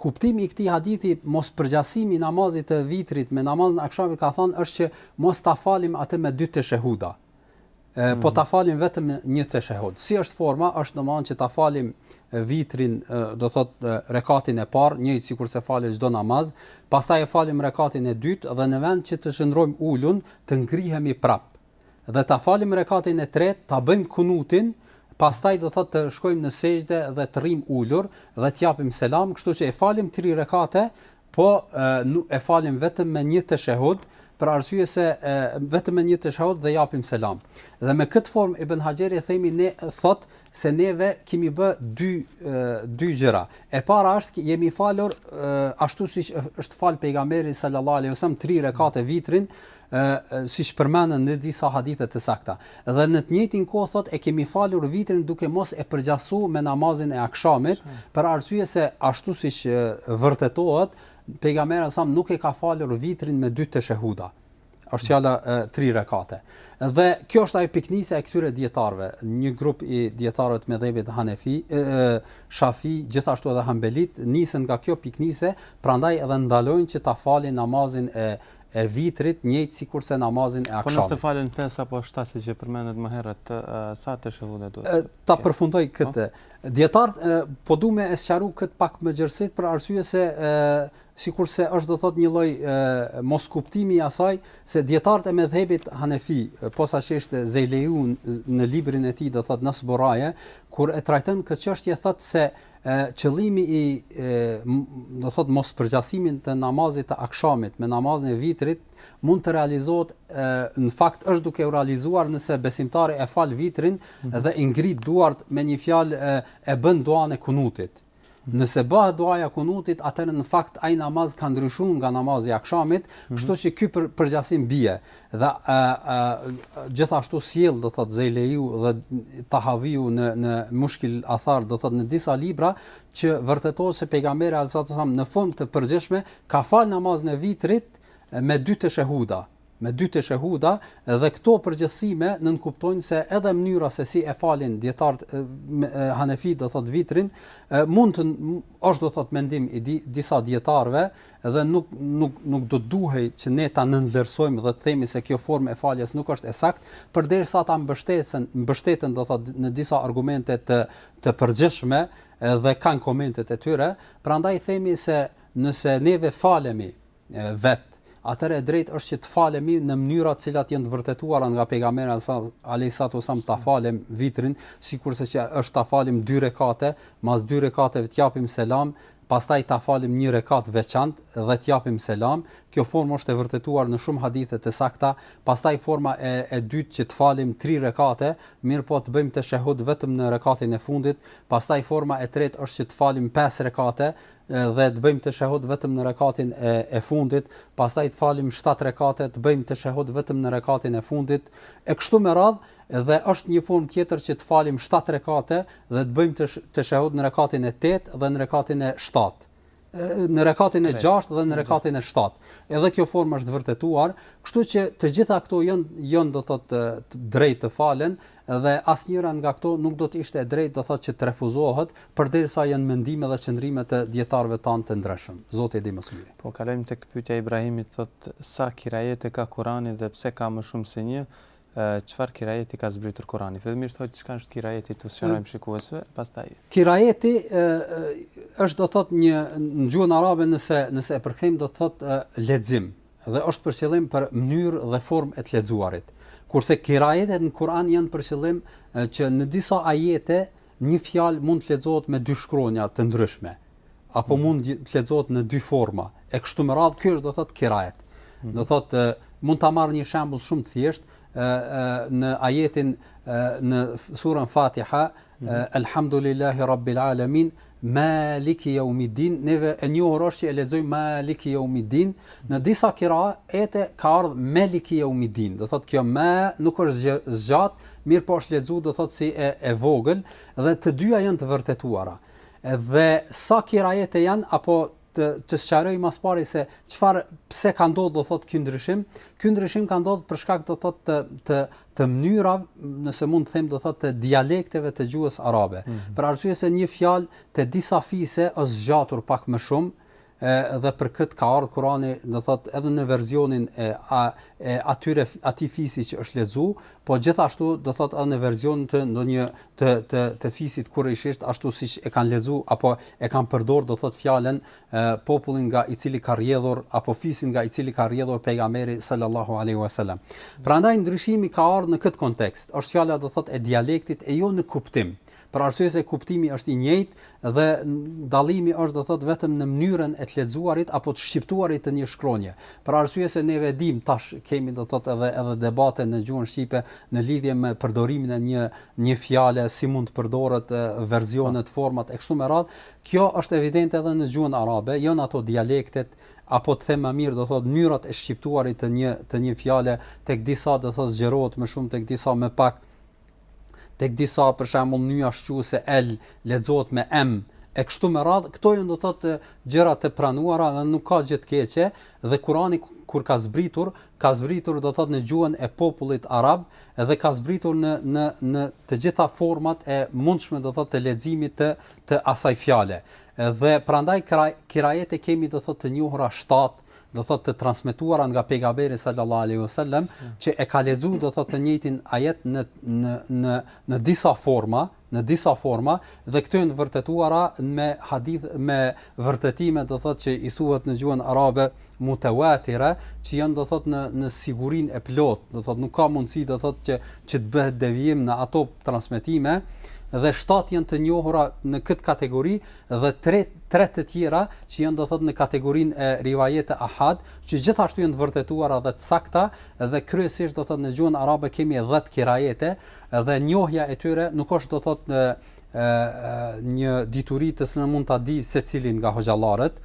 kuptimi i këtij hadithi mospërgjasimi i namazit të vitrit me namazin e akshamit ka thënë është që mos ta falim atë me dy teshehuda. E, mm. Po ta falim vetëm një teshehud. Si është forma? Është domethënë që ta falim vitrin, do thot rekatin e parë, njëjtë sikurse falet çdo namaz, pastaj e falim rekatin e dytë dhe në vend që të qëndrojmë ulun, të ngrihemi prapë. dhe ta falim rekatin e tretë, ta bëjmë kunutin, pastaj do thotë të shkojmë në sexhde dhe të rrimë ulur dhe të japim selam, kështu që e falim tri rekate, po e falim vetëm me një teshehud, për arsye se e, vetëm me një teshehud dhe japim selam. Dhe me këtë formë Ibn Haxheri themi ne thot se neve kemi bë dy e, dy gjëra. E para është jemi falur e, ashtu siç është fal pejgamberi sallallahu alejhi ve selem tri rekate vitrin, ë siç përmendet në disa hadithe të sakta dhe në të njëjtën kohë thotë e kemi falur vitrin duke mos e përgjasu me namazin e akshamit për arsye se ashtu siç vërtetohet pejgamberi s.a.v.s. nuk e ka falur vitrin me dy teshehuda është fjala e tri rekate. Dhe kjo është ajo pikënisja e këtyre dijetarëve, një grup i dijetarëve të medhhebit Hanefi, e, e, Shafi, gjithashtu edhe Hanbelit, nisen nga kjo pikënisje, prandaj edhe ndalojnë që ta falin namazin e e vitrit njëjtë sikurse namazin e akshamit. Po nëse falen pesë apo shtatë siç e përmendet më herët, sa teshehude duhet të ketë? Ta përfundoj po. këtë. Dijetarët po du me e sqaru kët pak më gjerësisht për arsye se sikurse është do thot një lloj moskuptimi i asaj se dijetarët e medhhebit Hanefi, posaçërisht Zejleiu në librin e tij do thot Nasbu Raje, kur e trajton këtë çështje thot se e, E, qëllimi i, e, do thot, mospërgjasimin të namazit të akshamit me namazin e vitrit, mund të realizohet, e, në fakt është duke u realizuar nëse besimtari e fal vitrin mm -hmm. dhe i ngrit duart me një fjalë e, e bën duan e kunutit. Mhm. Nëse bëhet duaja kunutit, atëherë në fakt ai namaz ka ndryshuar nga namazi i akshamit, mm -hmm. kështu që ky për, përgjasim bie. Dhe ë ë gjithashtu sjell do thot Zejleiu dhe Tahaviu në në Mushkil Athar do thot në disa libra që vërtetojnë se pejgamberi alaihi wasallam në formë të përgjithshme ka fal namazin e vitrit me dy teshehuda me dy teshehuda dhe këto përgjithësime nënkuptojnë se edhe mënyra se si e falin dijetarët Hanefi do thot vitrin mund të është do thot mendim i di, disa dijetarëve Dhe nuk nuk nuk do duhej që ne ta nënvlerësojmë dhe të themi se kjo formë e faljes nuk është e saktë, përderisa ta mbështesen, mbështeten do thotë në disa argumente të të përgjithshme dhe kanë komentet e tyre, prandaj themi se nëse neve falemi vet, atëherë e drejtë është që të falemi në mënyra të cilat janë të vërtetuara nga pejgamberi alayhisatu sam ta falem vitrin, sikurse që është ta falim dy rekate, mas dy rekateve të japim selam pastaj ta falim një rekat veçantë dhe të japim selam, kjo formë është e vërtetuar në shumë hadithe të sakta, pastaj forma e e dytë që të falim tri rekate, mirëpo të bëjmë teshehhud vetëm në rekatin e fundit, pastaj forma e tretë është që të falim pesë rekate, dhe të bëjmë teshehhud vetëm në rekatin e e fundit, pastaj të falim shtatë rekate, të bëjmë teshehhud vetëm në rekatin e fundit, e kështu me radhë, Dhe është një formë tjetër që të falim shtatë rekate dhe të bëjmë teshehud në rekatin e tetë dhe në rekatin e shtatë në rekatin e 6 dhe në rekatin e 7. Edhe kjo formë është vërtetuar, kështu që të gjitha këto janë janë do thotë të drejt të falen dhe asnjëra nga këto nuk do të ishte e drejtë do thotë që të refuzohet përderisa janë mendime dhe qëndrime të dijetarëve tanë të ndryshëm. Zoti e di më së miri. Po kalojmë tek pyetja e Ibrahimit thotë sa kirajete ka Kurani dhe pse ka më shumë se një? Çfarë kirajeti ka zbritur Kurani? Fillimisht hoxhë çka është kirajeti t'u sqarojmë shikuesve, pastaj. Kirajeti është do thot një në gjuhën arabe nëse nëse e përkthejmë do thot lexim dhe është për qëllim për mënyrë dhe formë e të lexuarit. Kurse kirajetet në Kur'an janë për qëllim që në disa ajete Një fjalë mund të lexohet me dy shkronja të ndryshme, apo mm. mund të lexohet në dy forma. E kështu me radhë, ky është do thotë kirajet. Mm. Do thotë mund ta marr një shembull shumë të thjeshtë, në ajetin në surën Fatiha, mm. Elhamdulillahi Rabbil Alamin, Maliki Yawmiddin, neve e njohur është që e lexojmë Maliki Yawmiddin, Në disa kiraete ka ardhë Meliki Jeumidin, do thotë kjo me nuk është zgjatë, mirëpo është lexuar do thotë si e e vogël dhe të dyja janë të vërtetuara. Dhe sa kiraete janë apo të të sqaroj më pari se çfarë pse ka ndodhur do thotë ky ndryshim. Ky ndryshim ka ndodhur për shkak do thotë të të të mënyrave, nëse mund të them do thotë të dialekteve të gjuhës arabe. Mm -hmm. Për arsye se një fjalë te disa fise është zgjatur pak më shumë, e dhe për këtë ka ardhur Kurani, do thot edhe në versionin e a, e atyre atij fisi që është lexu, po gjithashtu do thot edhe në versionin do thot të të të fisit kurejshit, ashtu siç e kanë lexu apo e kanë përdor do thot fjalën populli nga i cili ka rrjedhur apo fisi nga i cili ka rrjedhur pejgamberi sallallahu alaihi wasallam. Prandaj ndryshimi ka ardhur në këtë kontekst. Është fjala do thot e dialektit e jo në kuptim. Për arsye se kuptimi është i njëjtë dhe dallimi është do thotë vetëm në mënyrën e të lexuarit apo të shqiptuarit të një shkronje. Për arsye se neve e dimë tash kemi do thotë edhe edhe debate në gjuhën shqipe në lidhje me përdorimin e një një fjale, si mund të përdoret versionet, po. format e kështu me radhë. Kjo është evidente edhe në gjuhën arabe, janë ato dialektet apo të them më mirë do thotë mënyrat e shqiptuarit të një të një fjale tek disa do thotë zgjerohet më shumë tek disa më pak tek disa për shembull nyja shquese el lexohet me em e kështu me radh, këto janë do të thotë gjëra të pranuara dhe nuk ka gjë të keqe dhe Kurani kur ka zbritur, ka zbritur do të thotë në gjuhën e popullit arab dhe ka zbritur në në në të gjitha format e mundshme do të thotë të leximit të të asaj fjale. Dhe prandaj kirajete kemi do të thotë të njohura shtat do thot të transmetuara nga pejgamberi sallallahu alaihi wasallam që e ka lexuar do thot të njëjtin ajet në në në në disa forma në disa forma dhe këto janë të vërtetuara me me vërtetime do thot që i thuhet në gjuhën arabe mutevatire që janë do thot në në sigurinë e plot do thot nuk ka mundësi do thot që që të bëhet devijim në ato transmetime dhe shtatë janë të njohura në këtë kategori dhe tre tre të tjera që janë do thotë në kategorinë e rivajete ahad, që gjithashtu janë të vërtetuara dhe të sakta dhe kryesisht do thotë në gjuhën arabe kemi 10 kirajete dhe njohja e tyre nuk është do thotë në ë një dituri të cilën mund ta di secili nga hoxhallarët,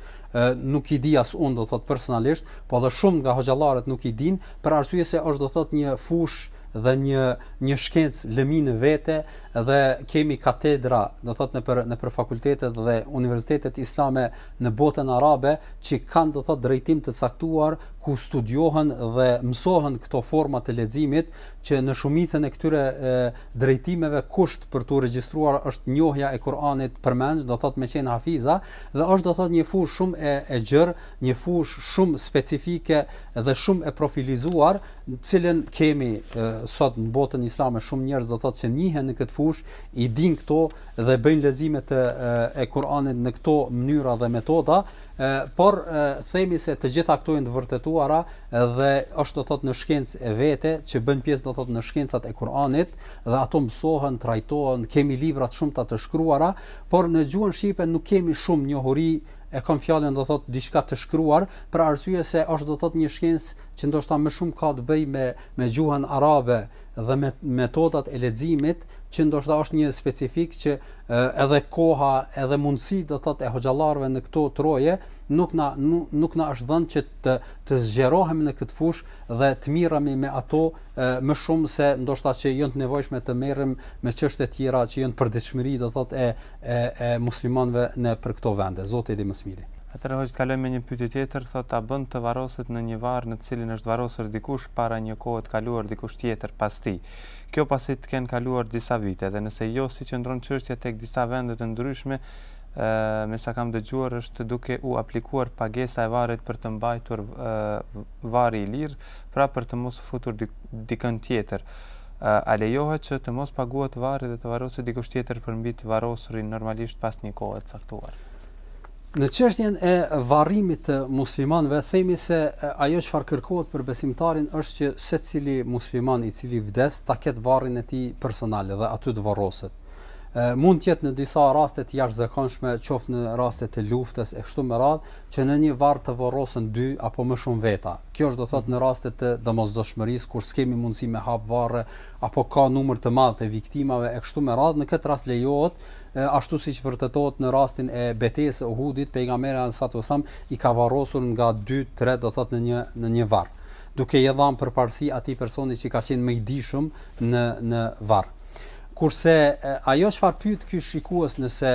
nuk i di as unë do thotë personalisht, po edhe shumë nga hoxhallarët nuk i dinë, për arsye se është do thotë një fushë dhe një një shkencë lëmi në vete Dhe kemi katedra, do të thotë nëpër nëpër fakultetet dhe universitetet islame në botën arabe që kanë do të thotë drejtim të caktuar ku studiohen dhe mësohen këto forma të leximit që në shumicën e këtyre e, drejtimeve kusht për tu regjistruar është njohja e Kur'anit përmend, do të thotë me qenë hafiza dhe është do të thotë një fushë shumë e e gjerë, një fushë shumë specifike dhe shumë e profilizuar të cilën kemi sot në botën islame shumë njerëz do thotë që njihen në këtë fushë, i dinë këto dhe bëjnë lexime të e Kur'anit në këto mënyra dhe metoda, e, por e, themi se të gjitha këto janë të vërtetuara dhe është do thotë një shkencë e vete që bën pjesë do thotë në shkencat e Kur'anit dhe ato mësohen, trajtohen, kemi libra të shumta të shkruara, por në gjuhën shqipe nuk kemi shumë njohuri e kam fjalën do thot diçka të shkruar për arsye se është do thot një shkencë që ndoshta më shumë ka të bëjë me me gjuhën arabe dhe me metodat e leximit, që ndoshta është një specifik që edhe koha, edhe mundësitë do thotë e hoxhallarëve në këto troje nuk na nuk, nuk na është dhënë që të të zgjerohemi në këtë fushë dhe të mirremi me ato e, më shumë se ndoshta që janë të nevojshme të merrem me çështje të tjera që janë përditshmëri do thotë e e e muslimanëve nëpër këto vende zoti e di më së miri. Atëherë hoxhë të kalojmë me një pyetje tjetër, thotë a bën të varroset në një varr në të cilin është varrosur dikush para një kohe të kaluar dikush tjetër pas tij. Kjo pasi të kenë kaluar disa vite dhe nëse jo si qëndron çështja tek disa vende të ndryshme me sa kam dëgjuar është duke u aplikuar pagesa e varrit për të mbajtur varri i lirë pra për të mos futur dikënd tjetër. A lejohet që të mos paguhet varri dhe të varroset dikush tjetër përmbi të varrosurin normalisht pas një kohe të caktuar? Në çështjen e varrimit të muslimanëve themi se ajo çfarë kërkohet për besimtarin është që secili musliman i cili vdes ta ketë varrin e tij personal dhe aty të varroset. Mund të jetë në disa raste të jashtëzakonshme, qoftë në raste të luftës e kështu me radhë, që në një varr të vorrosen dy apo më shumë veta. Kjo është do thotë në raste të domosdoshmërisë kur s'kemi mundësi me hap varre apo ka numër të madh të viktimave e kështu me radhë, në këtë rast lejohet, ashtu siç vërtetohet në rastin e betejës së Uhudit, Pejgamberi alejhi salatu ves selam i ka varrosur nga dy, tre do thotë në një në një varr, duke ia dhanë përparësi atij personi që ka qenë më i dijshëm në në varr. Kurse ajo çfarë pyet ky shikues nëse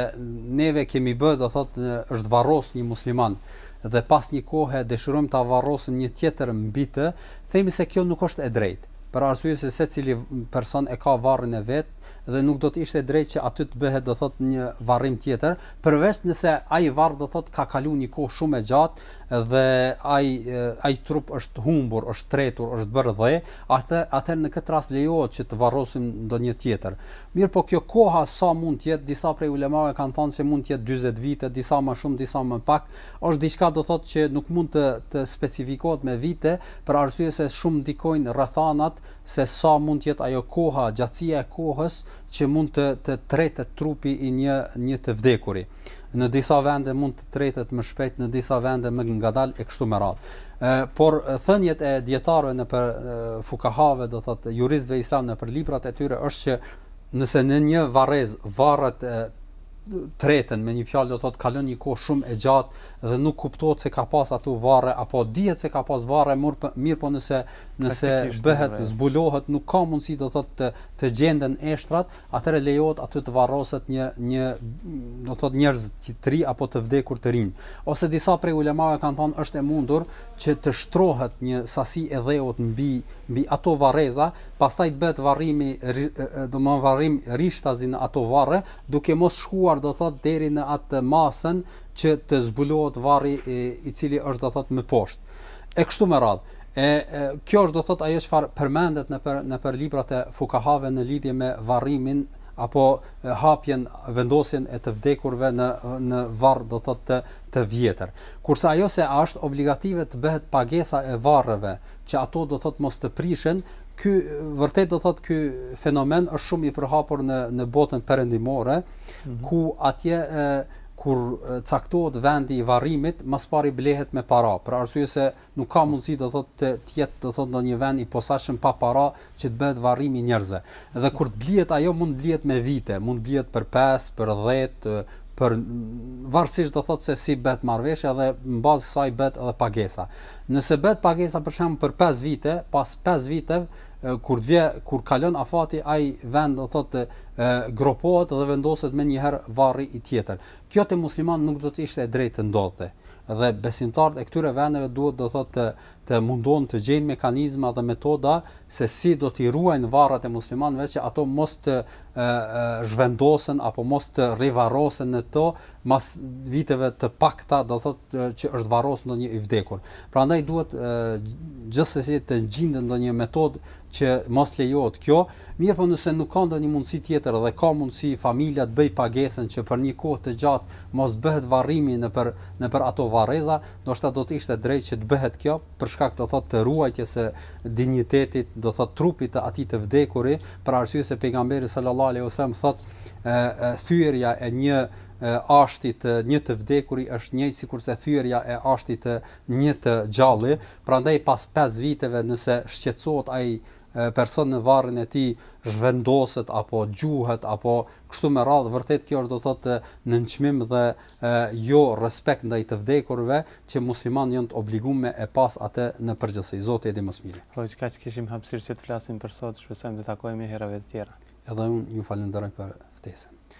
neve kemi bë do thot është varros një musliman dhe pas një kohe dëshirojmë ta varrosim një tjetër mbi të, themi se kjo nuk është e drejtë për arsye se secili person e ka varrin e vet dhe nuk do të ishte e drejtë që aty të bëhet do thot një varrim tjetër, përveç nëse ai varr do thot ka kalu një kohë shumë e gjatë dhe ai ai trup është humbur, është tretur, është bërë dhe, atë atëherë në këtë rast lejohet që të varrosim ndonjë tjetër. Mirëpo kjo koha sa mund të jetë, disa prej ulemave kanë thënë se mund të jetë 40 vite, disa më shumë, disa më pak, është diçka do thotë që nuk mund të të specifikohet me vite, për arsye se shumë ndikojnë rrethanat se sa mund të jetë ajo koha, gjatësia e kohës që mund të të tretet trupi i një një të vdekuri. në disa vende mund të tretet më shpejt, në disa vende më ngadalë e kështu me radhë. Ë por thëniet e dijetarëve nëpër fukahave, do thotë juristëve islam nëpër librat e tyre është që nëse në një varrezë varret treten me një fjalë do thotë kalon një kohë shumë e gjatë dhe nuk kuptohet se ka pas ato varre apo dihet se ka pas varre mirëpo, mirëpo nëse nëse bëhet zbulohet nuk ka mundësi do thotë të, të gjenden eshtrat atëherë lejohet aty të varroset një një do të thotë njerëz të rinj apo të vdekur të rinj. Ose disa prej ulemave kanë thënë është e mundur që të shtrohet një sasi e dheut mbi mbi ato varreza, pastaj të bëhet varrimi do të thotë varrim rishtazi në ato varre, duke mos shkuar do të thotë deri në atë masën që të zbulohet varri i, i cili është do të thotë më poshtë. E kështu me radhë. E, e kjo është do thot ajo çfarë përmendet nëpër nëpër librat e fukahave në lidhje me varrimin apo hapjen vendosjen e të vdekurve në në varr do thot të të vjetër. Kurse ajo se a është obligative të bëhet pagesa e varreve që ato do thot mos të prishen, ky vërtet do thot ky fenomen është shumë i përhapur në në botën perëndimore mm -hmm. ku atje e, kur caktohet vendi i varrimit, më së pari blehet me para, për arsye se Nuk ka mundësi do thotë të të jetë do thotë ndonjë vend i posaçëm pa para që të bëhet varrimi i njerëzve. Dhe kur të blihet ajo mund të blihet me vite, mund të blihet për pesë, për dhjetë, për varësisht do thotë se si bëhet marrëveshja dhe në bazë të saj bëhet edhe pagesa. Nëse bëhet pagesa për shembull për pesë vite, pas pesë viteve kur të vje kur kalon afati ai vend do thotë gropohet dhe vendoset menjëherë varri tjetër. Kjo te muslimanët nuk do të ishte e drejtë të ndodhte. dhe besimtarët e këtyre vendeve duhet do thotë të të mundohen të gjejnë mekanizma dhe metoda se si do t'i ruajnë varret e muslimanëve që ato mos të zhvendosen apo mos të rivarrosen në to mas viteve të pakta do thotë që është varros ndonjë i vdekur. Prandaj duhet gjithsesi të gjindet ndonjë metodë që mos lejohet kjo, mirëpo nëse nuk ka ndonjë mundësi tjetër dhe ka mundësi familja të bëjë pagesën që për një kohë të gjatë mos bëhet varrimi nëpër nëpër ato varreza, ndoshta do të ishte drejtë që të bëhet kjo, për shkak do të thotë të ruajtjes së dinjitetit, do thotë të trupit të atij të vdekurit, për arsye se pejgamberi sal-lallahu alejhi ve selem thotë e, e thyerja e një ashtit të një të vdekuri është njëjtë sikurse thyerja e ashtit të një të gjalli, Prandaj pas pesë viteve nëse shqetësohet ai person në varrin e tij zhvendoset apo gjuhet apo kështu me radhë vërtet kjo është do të thotë nënçmim dhe jo respekt ndaj të vdekurve që muslimanët janë të obliguar me e pas atë në përgjithësi zoti e di më së miri hoxhë kaq kishim hapësirë që të flasim për sot shpresojmë të takohemi herave të tjera edhe unë ju falënderoj për ftesën